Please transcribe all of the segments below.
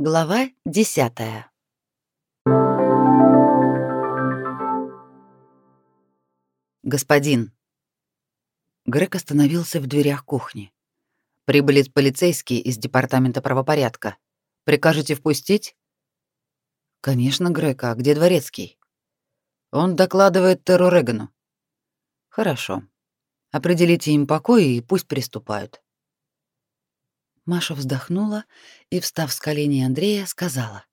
Глава десятая. Господин. Грег остановился в дверях кухни. Прибыли полицейские из департамента правопорядка. Прикажете впустить? Конечно, Грег, а где дворецкий? Он докладывает Терру Регану. Хорошо. Определите им покой и пусть приступают. Маша вздохнула и, встав с коленей Андрея, сказала: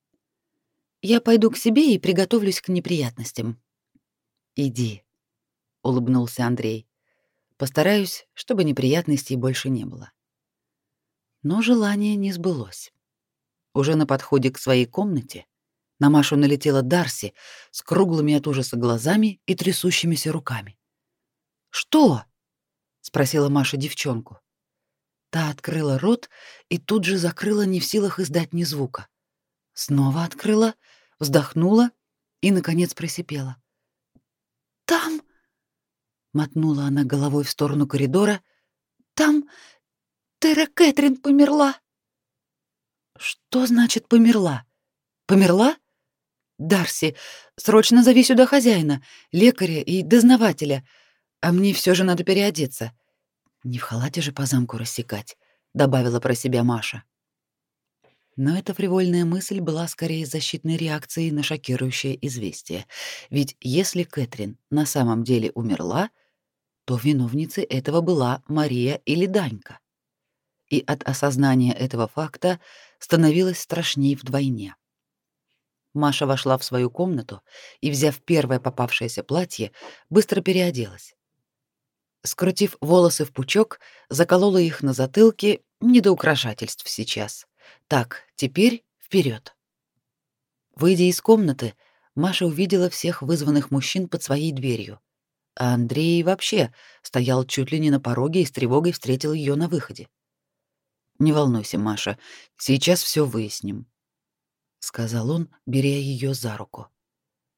"Я пойду к себе и приготовлюсь к неприятностям". "Иди", улыбнулся Андрей. "Постараюсь, чтобы неприятностей больше не было". Но желание не сбылось. Уже на подходе к своей комнате на Машу налетела Дарси с круглыми от ужаса глазами и трясущимися руками. «Что?» — спросила Маша девчонку. Та открыла рот и тут же закрыла, не в силах издать ни звука. Снова открыла, вздохнула и, наконец, просипела. «Там...» — мотнула она головой в сторону коридора. «Там Тера Кэтрин померла». «Что значит померла? Померла?» «Дарси, срочно зови сюда хозяина, лекаря и дознавателя, а мне все же надо переодеться. Не в халате же по замку рассекать, добавила про себя Маша. Но эта фривольная мысль была скорее защитной реакцией на шокирующее известие. Ведь если Кэтрин на самом деле умерла, то виновницей этого была Мария или Данька. И от осознания этого факта становилось страшней вдвойне. Маша вошла в свою комнату и, взяв первое попавшееся платье, быстро переоделась. Скрутив волосы в пучок, заколола их на затылке, не до украшательств сейчас. Так, теперь вперед. Выйдя из комнаты, Маша увидела всех вызванных мужчин под своей дверью. А Андрей вообще стоял чуть ли не на пороге и с тревогой встретил ее на выходе. «Не волнуйся, Маша, сейчас все выясним», — сказал он, беря ее за руку.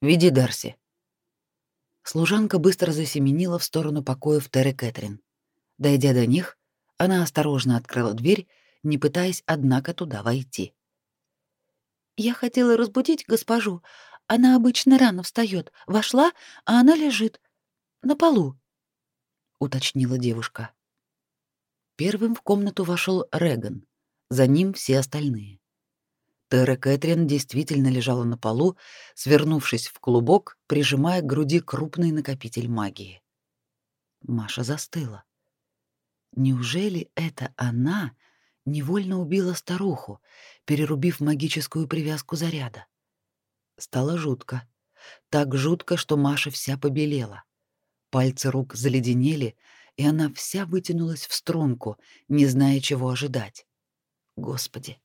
«Веди Дарси». Служанка быстро засеменила в сторону покоев Теры Кэтрин. Дойдя до них, она осторожно открыла дверь, не пытаясь, однако, туда войти. «Я хотела разбудить госпожу. Она обычно рано встает. Вошла, а она лежит. На полу», — уточнила девушка. Первым в комнату вошел Реган, за ним все остальные. Тера Кэтрин действительно лежала на полу, свернувшись в клубок, прижимая к груди крупный накопитель магии. Маша застыла. Неужели это она невольно убила старуху, перерубив магическую привязку заряда? Стало жутко. Так жутко, что Маша вся побелела. Пальцы рук заледенели, и она вся вытянулась в струнку, не зная, чего ожидать. Господи,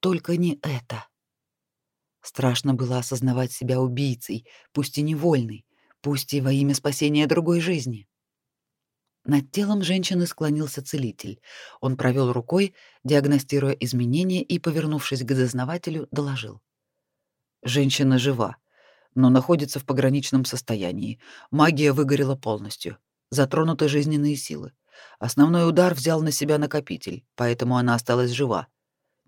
только не это. Страшно было осознавать себя убийцей, пусть и невольной, пусть и во имя спасения другой жизни. Над телом женщины склонился целитель. Он провел рукой, диагностируя изменения и, повернувшись к дознавателю, доложил. Женщина жива, но находится в пограничном состоянии. Магия выгорела полностью. Затронуты жизненные силы. Основной удар взял на себя накопитель, поэтому она осталась жива.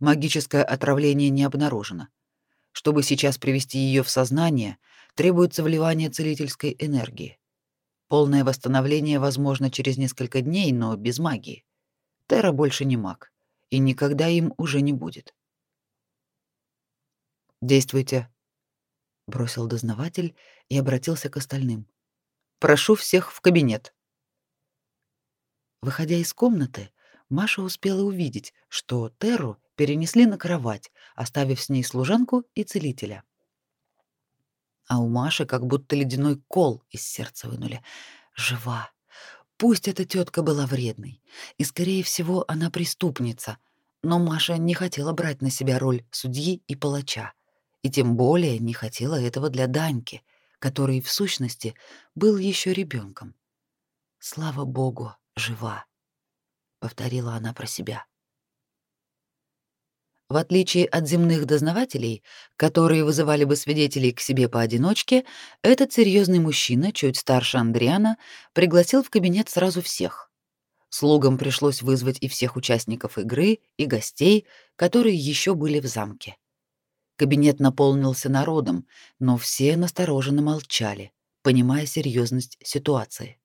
Магическое отравление не обнаружено. Чтобы сейчас привести ее в сознание, требуется вливание целительской энергии. Полное восстановление возможно через несколько дней, но без магии. Тера больше не маг, и никогда им уже не будет. Действуйте, бросил дознаватель и обратился к остальным. Прошу всех в кабинет. Выходя из комнаты, Маша успела увидеть, что Теру перенесли на кровать, оставив с ней служанку и целителя. А у Маши как будто ледяной кол из сердца вынули. Жива. Пусть эта тетка была вредной, и, скорее всего, она преступница, но Маша не хотела брать на себя роль судьи и палача, и тем более не хотела этого для Даньки, который, в сущности, был еще ребенком. Слава богу, жива, повторила она про себя. В отличие от земных дознавателей, которые вызывали бы свидетелей к себе поодиночке, этот серьезный мужчина, чуть старше Андриана, пригласил в кабинет сразу всех. Слугам пришлось вызвать и всех участников игры, и гостей, которые еще были в замке. Кабинет наполнился народом, но все настороженно молчали, понимая серьезность ситуации.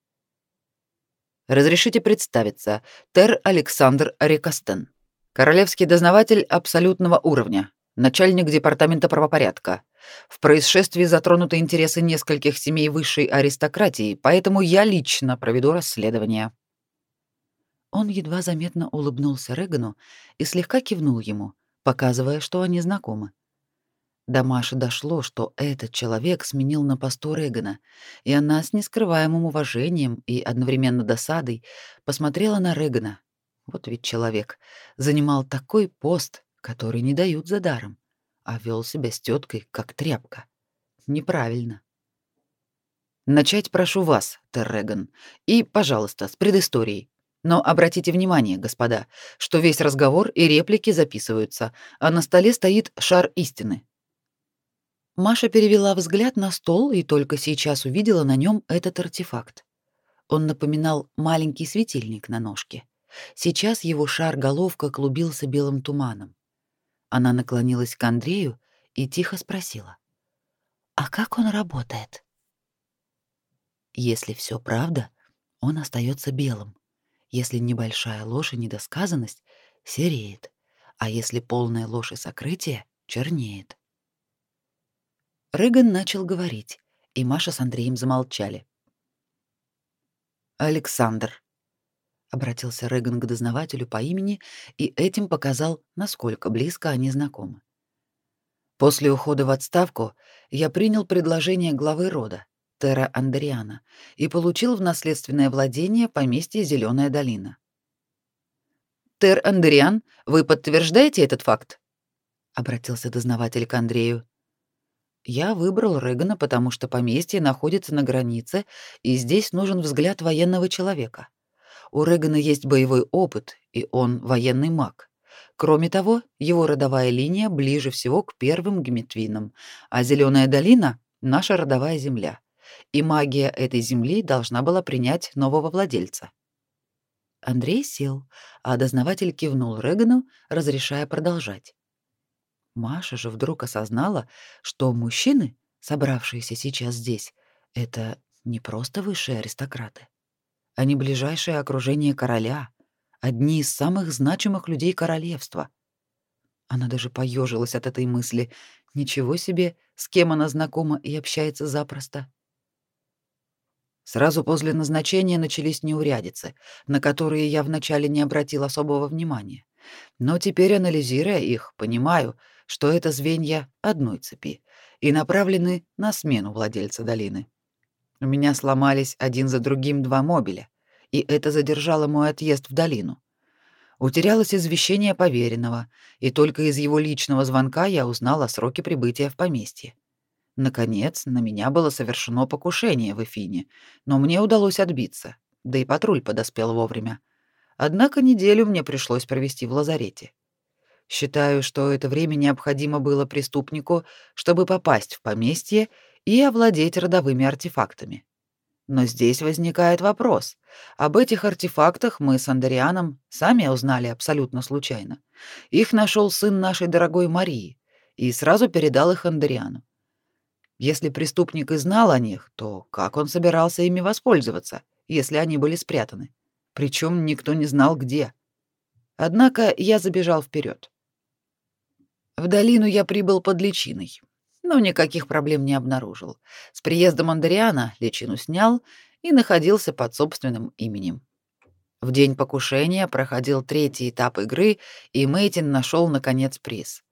Разрешите представиться, Тер Александр Рекостен, королевский дознаватель абсолютного уровня, начальник департамента правопорядка. В происшествии затронуты интересы нескольких семей высшей аристократии, поэтому я лично проведу расследование. Он едва заметно улыбнулся Регану и слегка кивнул ему, показывая, что они знакомы. До Маши дошло, что этот человек сменил на посту Регана, и она с нескрываемым уважением и одновременно досадой посмотрела на Регана. Вот ведь человек занимал такой пост, который не дают за даром, а вел себя с теткой как тряпка. Неправильно. Начать прошу вас, Терреган, и, пожалуйста, с предысторией. Но обратите внимание, господа, что весь разговор и реплики записываются, а на столе стоит шар истины. Маша перевела взгляд на стол и только сейчас увидела на нем этот артефакт. Он напоминал маленький светильник на ножке. Сейчас его шар-головка клубился белым туманом. Она наклонилась к Андрею и тихо спросила: "А как он работает?" Если все правда, он остается белым. Если небольшая ложь и недосказанность, сереет, а если полная ложь и сокрытие, чернеет. Рыган начал говорить, и Маша с Андреем замолчали. «Александр», — обратился Рыган к дознавателю по имени и этим показал, насколько близко они знакомы. «После ухода в отставку я принял предложение главы рода, Тера Андриана, и получил в наследственное владение поместье Зеленая долина». «Тер Андриан, вы подтверждаете этот факт?» — обратился дознаватель к Андрею. Я выбрал Регана, потому что поместье находится на границе, и здесь нужен взгляд военного человека. У Регана есть боевой опыт, и он военный маг. Кроме того, его родовая линия ближе всего к первым геметвинам, а Зеленая долина — наша родовая земля. И магия этой земли должна была принять нового владельца. Андрей сел, а дознаватель кивнул Регану, разрешая продолжать. Маша же вдруг осознала, что мужчины, собравшиеся сейчас здесь, это не просто высшие аристократы. Они ближайшее окружение короля, одни из самых значимых людей королевства. Она даже поежилась от этой мысли. Ничего себе, с кем она знакома и общается запросто. Сразу после назначения начались неурядицы, на которые я вначале не обратил особого внимания. Но теперь, анализируя их, понимаю, что это звенья одной цепи и направлены на смену владельца долины. У меня сломались один за другим два мобиля, и это задержало мой отъезд в долину. Утерялось извещение поверенного, и только из его личного звонка я узнал о сроке прибытия в поместье. Наконец, на меня было совершено покушение в Эфине, но мне удалось отбиться, да и патруль подоспел вовремя. Однако неделю мне пришлось провести в лазарете. Считаю, что это время необходимо было преступнику, чтобы попасть в поместье и овладеть родовыми артефактами. Но здесь возникает вопрос. Об этих артефактах мы с Андрианом сами узнали абсолютно случайно. Их нашел сын нашей дорогой Марии и сразу передал их Андриану. Если преступник и знал о них, то как он собирался ими воспользоваться, если они были спрятаны? Причем никто не знал где. Однако я забежал вперед. В долину я прибыл под личиной, но никаких проблем не обнаружил. С приездом Андриана личину снял и находился под собственным именем. В день покушения проходил третий этап игры, и Мейтин нашел наконец приз.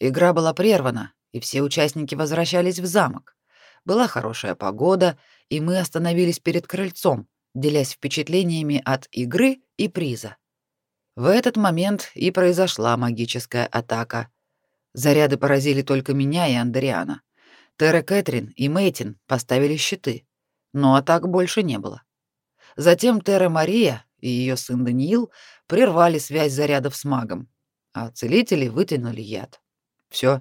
Игра была прервана, и все участники возвращались в замок. Была хорошая погода, и мы остановились перед крыльцом, делясь впечатлениями от игры и приза. В этот момент и произошла магическая атака — Заряды поразили только меня и Андриана. Терра Кэтрин и Мейтин поставили щиты, но атак больше не было. Затем Терра Мария и ее сын Даниил прервали связь зарядов с магом, а целители вытянули яд. Все.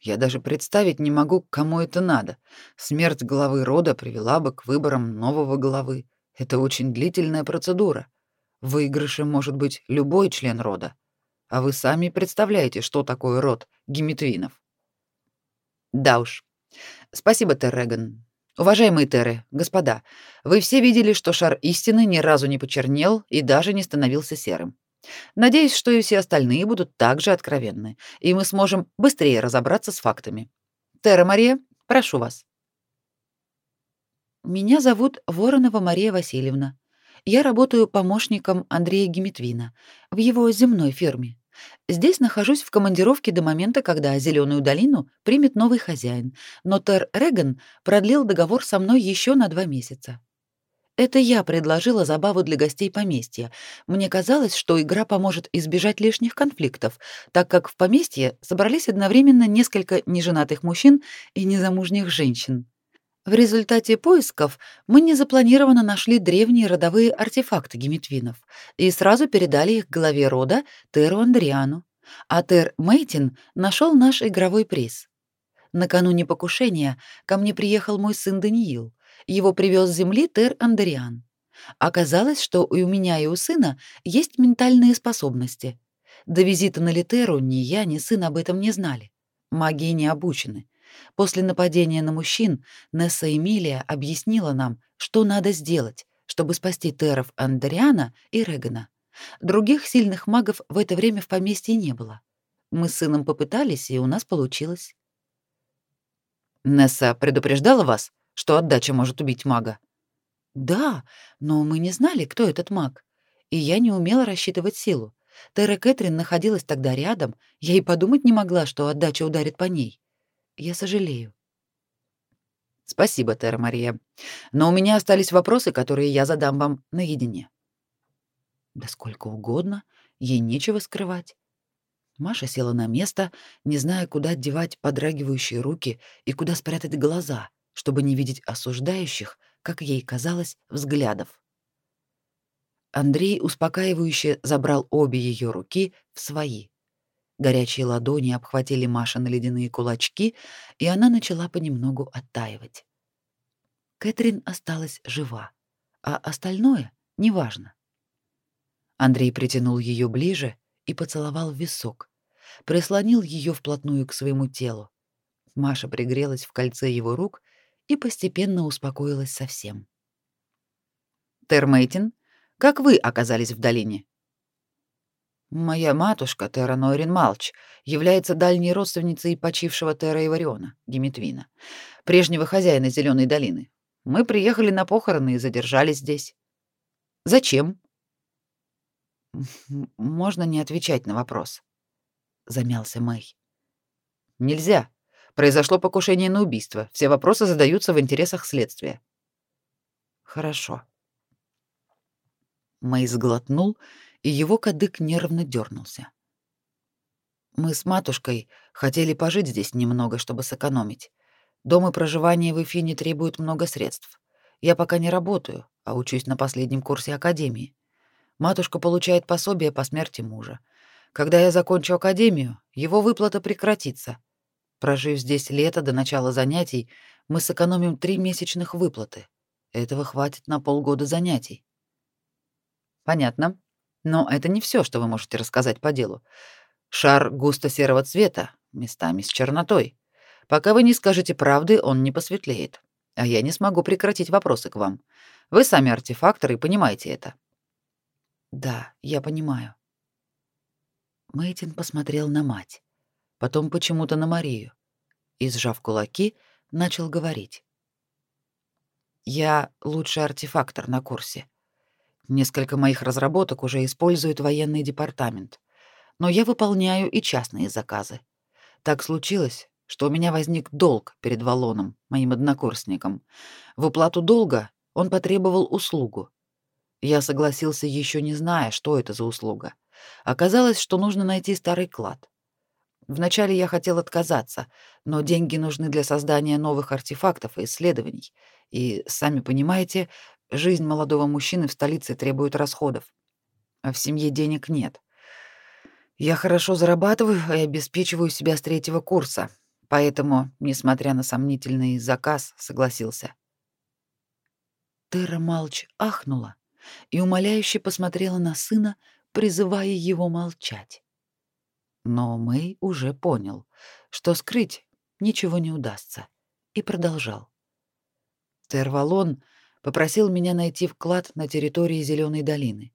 Я даже представить не могу, кому это надо. Смерть главы рода привела бы к выборам нового главы. Это очень длительная процедура. В выигрыше может быть любой член рода. А вы сами представляете, что такое род геметвинов. Да уж. Спасибо, Терреган. Уважаемые Терры, господа, вы все видели, что шар истины ни разу не почернел и даже не становился серым. Надеюсь, что и все остальные будут также откровенны, и мы сможем быстрее разобраться с фактами. Терра Мария, прошу вас. Меня зовут Воронова Мария Васильевна. Я работаю помощником Андрея Геметвина в его земной фирме. Здесь нахожусь в командировке до момента, когда Зеленую долину примет новый хозяин, но Тер Реган продлил договор со мной еще на два месяца. Это я предложила забаву для гостей поместья. Мне казалось, что игра поможет избежать лишних конфликтов, так как в поместье собрались одновременно несколько неженатых мужчин и незамужних женщин. В результате поисков мы незапланированно нашли древние родовые артефакты геметвинов и сразу передали их главе рода Теру Андриану, а Тер Мейтин нашел наш игровой приз. Накануне покушения ко мне приехал мой сын Даниил. Его привез с земли Тер Андериан. Оказалось, что и у меня, и у сына есть ментальные способности. До визита на Литеру ни я, ни сын об этом не знали. Магии не обучены. После нападения на мужчин Несса Эмилия объяснила нам, что надо сделать, чтобы спасти Теров Андериана и Регана. Других сильных магов в это время в поместье не было. Мы с сыном попытались, и у нас получилось. Несса предупреждала вас, что отдача может убить мага? Да, но мы не знали, кто этот маг, и я не умела рассчитывать силу. Тера Кэтрин находилась тогда рядом, я и подумать не могла, что отдача ударит по ней. Я сожалею. Спасибо, Тера Мария. Но у меня остались вопросы, которые я задам вам наедине. Да сколько угодно, ей нечего скрывать. Маша села на место, не зная, куда девать подрагивающие руки и куда спрятать глаза чтобы не видеть осуждающих, как ей казалось, взглядов. Андрей успокаивающе забрал обе ее руки в свои. Горячие ладони обхватили Маша на ледяные кулачки, и она начала понемногу оттаивать. Кэтрин осталась жива, а остальное неважно. Андрей притянул ее ближе и поцеловал в висок, прислонил ее вплотную к своему телу. Маша пригрелась в кольце его рук и постепенно успокоилась совсем. Термейтин, как вы оказались в долине? Моя матушка, Тера Нойрин Малч, является дальней родственницей почившего Тера Ивариона, Геметвина, прежнего хозяина Зеленой долины. Мы приехали на похороны и задержались здесь. Зачем? Можно не отвечать на вопрос, замялся Мэй. Нельзя. Произошло покушение на убийство. Все вопросы задаются в интересах следствия. Хорошо. Мэй сглотнул, и его кадык нервно дернулся. Мы с матушкой хотели пожить здесь немного, чтобы сэкономить. Дом и проживание в Эфине требуют много средств. Я пока не работаю, а учусь на последнем курсе академии. Матушка получает пособие по смерти мужа. Когда я закончу академию, его выплата прекратится, Прожив здесь лето до начала занятий, мы сэкономим три месячных выплаты. Этого хватит на полгода занятий. Понятно. Но это не все, что вы можете рассказать по делу. Шар густо-серого цвета, местами с чернотой. Пока вы не скажете правды, он не посветлеет. А я не смогу прекратить вопросы к вам. Вы сами артефактор и понимаете это. Да, я понимаю. Мэйтин посмотрел на мать потом почему-то на Марию и, сжав кулаки, начал говорить. «Я лучший артефактор на курсе. Несколько моих разработок уже использует военный департамент, но я выполняю и частные заказы. Так случилось, что у меня возник долг перед Валоном, моим однокурсником. В уплату долга он потребовал услугу. Я согласился, еще не зная, что это за услуга. Оказалось, что нужно найти старый клад. Вначале я хотел отказаться, но деньги нужны для создания новых артефактов и исследований. И, сами понимаете, жизнь молодого мужчины в столице требует расходов. А в семье денег нет. Я хорошо зарабатываю и обеспечиваю себя с третьего курса, поэтому, несмотря на сомнительный заказ, согласился. Терра Малч ахнула и умоляюще посмотрела на сына, призывая его молчать. Но Мэй уже понял, что скрыть ничего не удастся, и продолжал. Тервалон попросил меня найти вклад на территории Зеленой долины,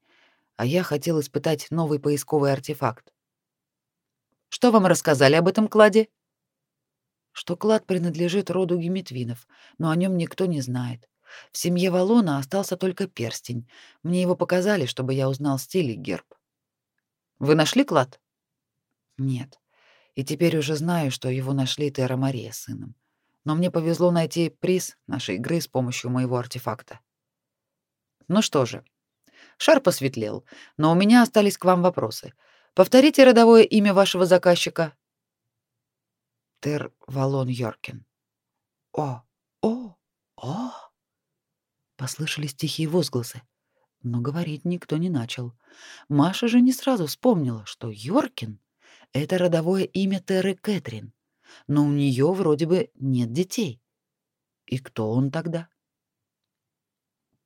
а я хотел испытать новый поисковый артефакт. Что вам рассказали об этом кладе? Что клад принадлежит роду Геметвинов, но о нем никто не знает. В семье Валона остался только перстень. Мне его показали, чтобы я узнал стиль и герб. Вы нашли клад? Нет. И теперь уже знаю, что его нашли Тера Мария сыном. Но мне повезло найти приз нашей игры с помощью моего артефакта. Ну что же, шар посветлел, но у меня остались к вам вопросы. Повторите родовое имя вашего заказчика. Тер Валон Йоркин. О, о, о! Послышались тихие возгласы, но говорить никто не начал. Маша же не сразу вспомнила, что Йоркин — это родовое имя Теры Кэтрин, но у нее вроде бы нет детей. И кто он тогда?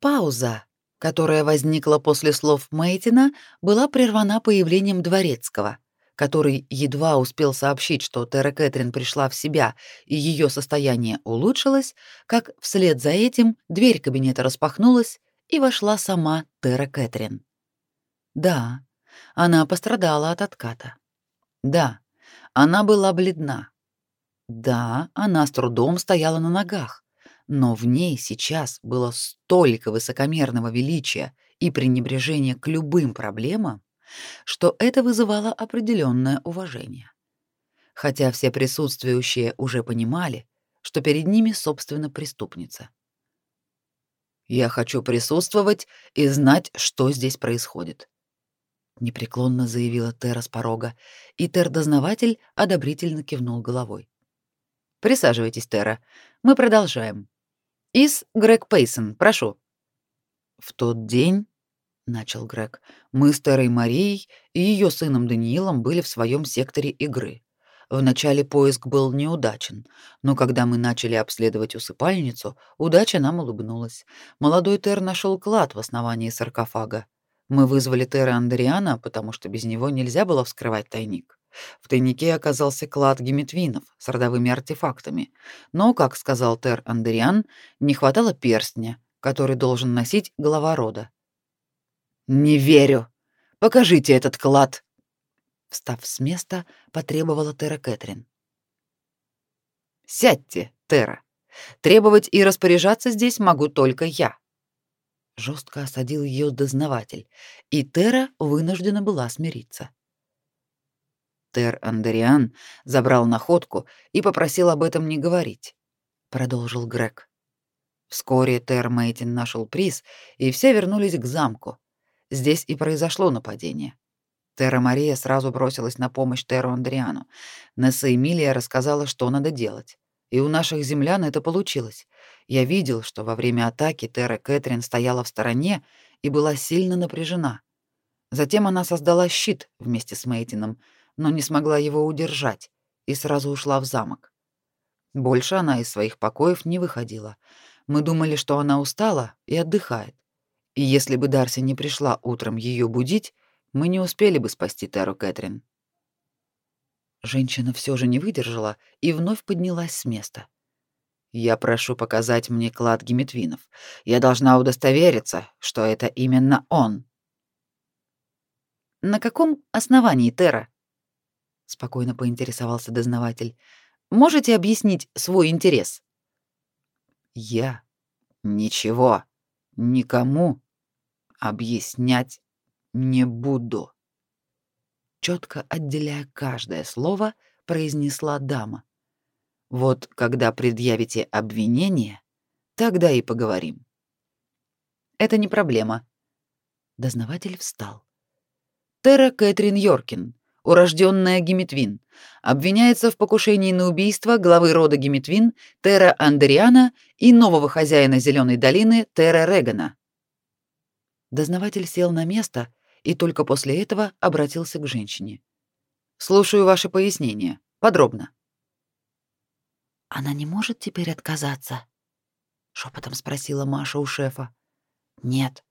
Пауза, которая возникла после слов Мейтина, была прервана появлением дворецкого, который едва успел сообщить, что Тера Кэтрин пришла в себя и ее состояние улучшилось, как вслед за этим дверь кабинета распахнулась, и вошла сама Тера Кэтрин. Да, она пострадала от отката. Да, она была бледна. Да, она с трудом стояла на ногах, но в ней сейчас было столько высокомерного величия и пренебрежения к любым проблемам, что это вызывало определенное уважение. Хотя все присутствующие уже понимали, что перед ними, собственно, преступница. Я хочу присутствовать и знать, что здесь происходит, непреклонно заявила Тера с порога, и Тер-дознаватель одобрительно кивнул головой. Присаживайтесь, Тера. Мы продолжаем. Из Грег Пейсон, прошу. В тот день, начал Грег, мы с Терой Марией и ее сыном Даниилом были в своем секторе игры. Вначале поиск был неудачен, но когда мы начали обследовать усыпальницу, удача нам улыбнулась. Молодой Тер нашел клад в основании саркофага. Мы вызвали Тера Андриана, потому что без него нельзя было вскрывать тайник. В тайнике оказался клад геметвинов с родовыми артефактами, но, как сказал Тер Андриан, не хватало перстня, который должен носить глава рода. «Не верю! Покажите этот клад!» Встав с места, потребовала Тера Кэтрин. «Сядьте, Тера. Требовать и распоряжаться здесь могу только я». Жестко осадил ее дознаватель, и Тера вынуждена была смириться. Тер Андериан забрал находку и попросил об этом не говорить, продолжил Грег. Вскоре Тер Мейтин нашел приз, и все вернулись к замку. Здесь и произошло нападение. Терра Мария сразу бросилась на помощь Терру Андриану. Несса Эмилия рассказала, что надо делать. И у наших землян это получилось. Я видел, что во время атаки Терра Кэтрин стояла в стороне и была сильно напряжена. Затем она создала щит вместе с Мейтином, но не смогла его удержать и сразу ушла в замок. Больше она из своих покоев не выходила. Мы думали, что она устала и отдыхает. И если бы Дарси не пришла утром ее будить, мы не успели бы спасти Теру Кэтрин. Женщина все же не выдержала и вновь поднялась с места. Я прошу показать мне клад Геметвинов. Я должна удостовериться, что это именно он. На каком основании, Тера? Спокойно поинтересовался дознаватель. Можете объяснить свой интерес? Я ничего никому объяснять не буду. Четко отделяя каждое слово, произнесла дама. Вот когда предъявите обвинение, тогда и поговорим. Это не проблема. Дознаватель встал. Тера Кэтрин Йоркин, урожденная Геметвин, обвиняется в покушении на убийство главы рода Геметвин Тера Андериана и нового хозяина Зеленой долины Тера Регана. Дознаватель сел на место и только после этого обратился к женщине. Слушаю ваши пояснения. Подробно. Она не может теперь отказаться, шепотом спросила Маша у шефа. Нет.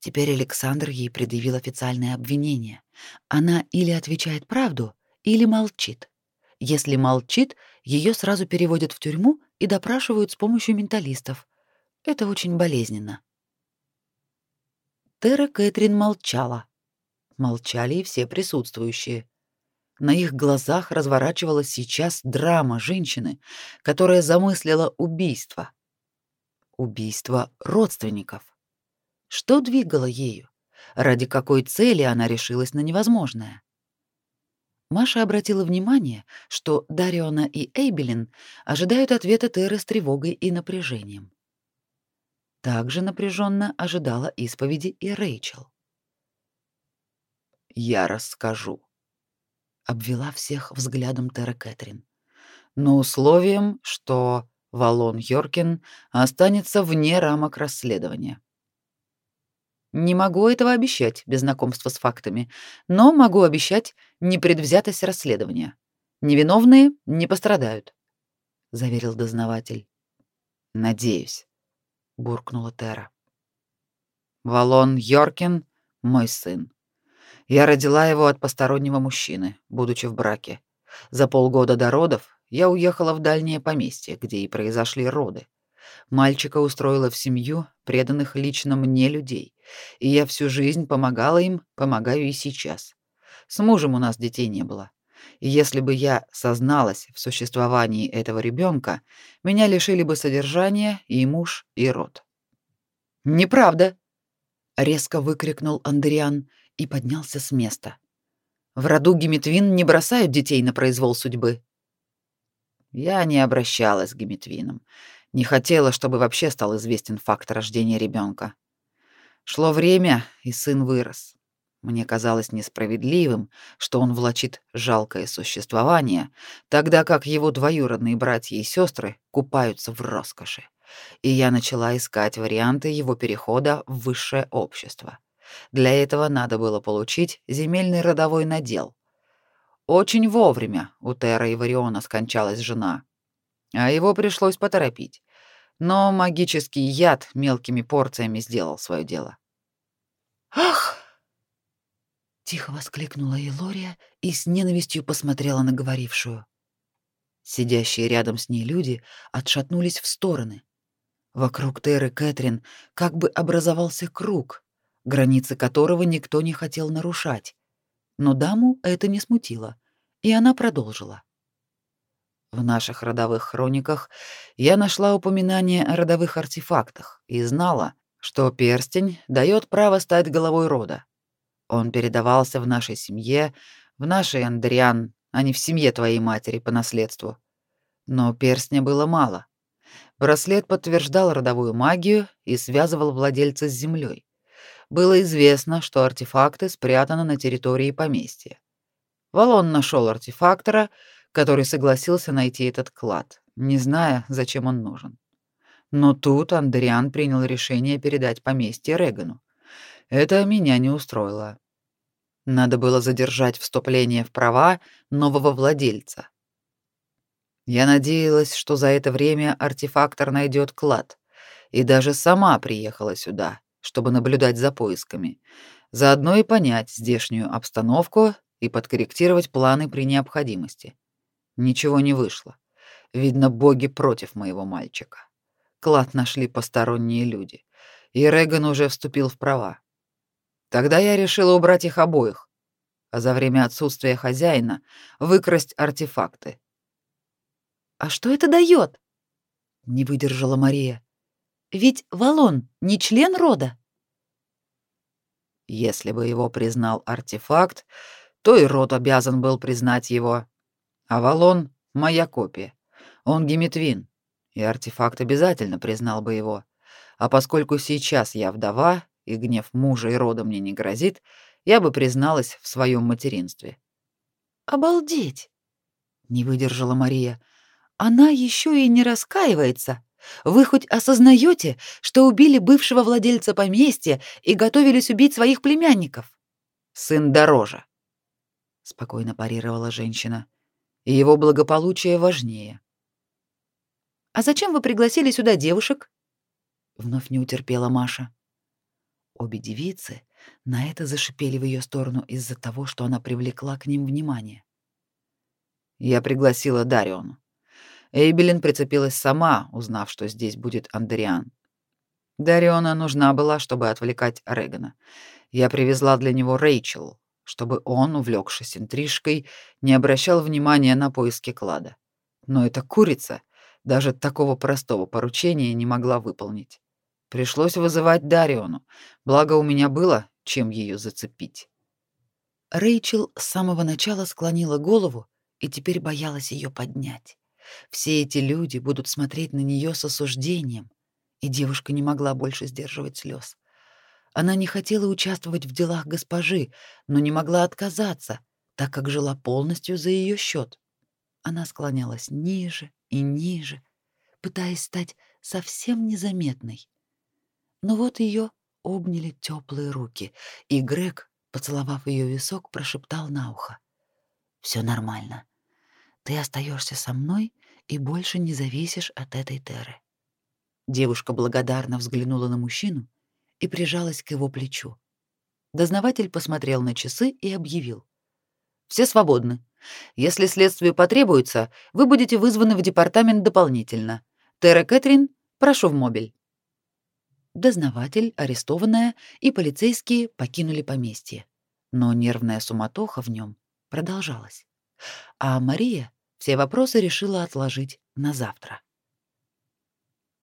Теперь Александр ей предъявил официальное обвинение. Она или отвечает правду, или молчит. Если молчит, ее сразу переводят в тюрьму и допрашивают с помощью менталистов. Это очень болезненно. Тера Кэтрин молчала. Молчали и все присутствующие. На их глазах разворачивалась сейчас драма женщины, которая замыслила убийство. Убийство родственников. Что двигало ею? Ради какой цели она решилась на невозможное? Маша обратила внимание, что Дариона и Эйбелин ожидают ответа Теры с тревогой и напряжением. Также напряженно ожидала исповеди и Рэйчел. «Я расскажу», — обвела всех взглядом Тера Кэтрин. «Но условием, что Валон Йоркин останется вне рамок расследования». «Не могу этого обещать без знакомства с фактами, но могу обещать непредвзятость расследования. Невиновные не пострадают», — заверил дознаватель. «Надеюсь» буркнула Тера. Валон Йоркин мой сын. Я родила его от постороннего мужчины, будучи в браке. За полгода до родов я уехала в дальнее поместье, где и произошли роды. Мальчика устроила в семью преданных лично мне людей, и я всю жизнь помогала им, помогаю и сейчас. С мужем у нас детей не было. И если бы я созналась в существовании этого ребенка, меня лишили бы содержания и муж, и род. Неправда, резко выкрикнул Андриан и поднялся с места. В роду Геметвин не бросают детей на произвол судьбы. Я не обращалась к Геметвинам, не хотела, чтобы вообще стал известен факт рождения ребенка. Шло время, и сын вырос. Мне казалось несправедливым, что он влачит жалкое существование, тогда как его двоюродные братья и сестры купаются в роскоши. И я начала искать варианты его перехода в высшее общество. Для этого надо было получить земельный родовой надел. Очень вовремя у Тера и Вариона скончалась жена, а его пришлось поторопить. Но магический яд мелкими порциями сделал свое дело. «Ах!» Тихо воскликнула Элория и с ненавистью посмотрела на говорившую. Сидящие рядом с ней люди отшатнулись в стороны. Вокруг Теры Кэтрин как бы образовался круг, границы которого никто не хотел нарушать. Но даму это не смутило, и она продолжила. В наших родовых хрониках я нашла упоминание о родовых артефактах и знала, что перстень дает право стать головой рода. Он передавался в нашей семье, в нашей, Андриан, а не в семье твоей матери по наследству. Но перстня было мало. Браслет подтверждал родовую магию и связывал владельца с землей. Было известно, что артефакты спрятаны на территории поместья. Валон нашел артефактора, который согласился найти этот клад, не зная, зачем он нужен. Но тут Андриан принял решение передать поместье Регану. Это меня не устроило. Надо было задержать вступление в права нового владельца. Я надеялась, что за это время артефактор найдет клад, и даже сама приехала сюда, чтобы наблюдать за поисками, заодно и понять здешнюю обстановку и подкорректировать планы при необходимости. Ничего не вышло. Видно, боги против моего мальчика. Клад нашли посторонние люди, и Реган уже вступил в права. Тогда я решила убрать их обоих, а за время отсутствия хозяина выкрасть артефакты. А что это дает? Не выдержала Мария. Ведь Валон не член рода. Если бы его признал артефакт, то и род обязан был признать его. А Валон — моя копия. Он Геметвин, и артефакт обязательно признал бы его. А поскольку сейчас я вдова, и гнев мужа и рода мне не грозит, я бы призналась в своем материнстве. Обалдеть! Не выдержала Мария. Она еще и не раскаивается. Вы хоть осознаете, что убили бывшего владельца поместья и готовились убить своих племянников? Сын дороже, спокойно парировала женщина. И его благополучие важнее. А зачем вы пригласили сюда девушек? Вновь не утерпела Маша. Обе девицы на это зашипели в ее сторону из-за того, что она привлекла к ним внимание. Я пригласила Дариону. Эйбелин прицепилась сама, узнав, что здесь будет Андериан. Дариона нужна была, чтобы отвлекать Регана. Я привезла для него Рэйчел, чтобы он, увлекшись интрижкой, не обращал внимания на поиски клада. Но эта курица даже такого простого поручения не могла выполнить. Пришлось вызывать Дариону, благо у меня было чем ее зацепить. Рэйчел с самого начала склонила голову и теперь боялась ее поднять. Все эти люди будут смотреть на нее с осуждением, и девушка не могла больше сдерживать слез. Она не хотела участвовать в делах госпожи, но не могла отказаться, так как жила полностью за ее счет. Она склонялась ниже и ниже, пытаясь стать совсем незаметной. Но вот ее обняли теплые руки, и Грег, поцеловав ее висок, прошептал на ухо: "Все нормально. Ты остаешься со мной и больше не зависишь от этой Теры". Девушка благодарно взглянула на мужчину и прижалась к его плечу. Дознаватель посмотрел на часы и объявил: "Все свободны. Если следствию потребуется, вы будете вызваны в департамент дополнительно. Тера Кэтрин, прошу в мобиль". Дознаватель, арестованная и полицейские покинули поместье, но нервная суматоха в нем продолжалась. А Мария все вопросы решила отложить на завтра.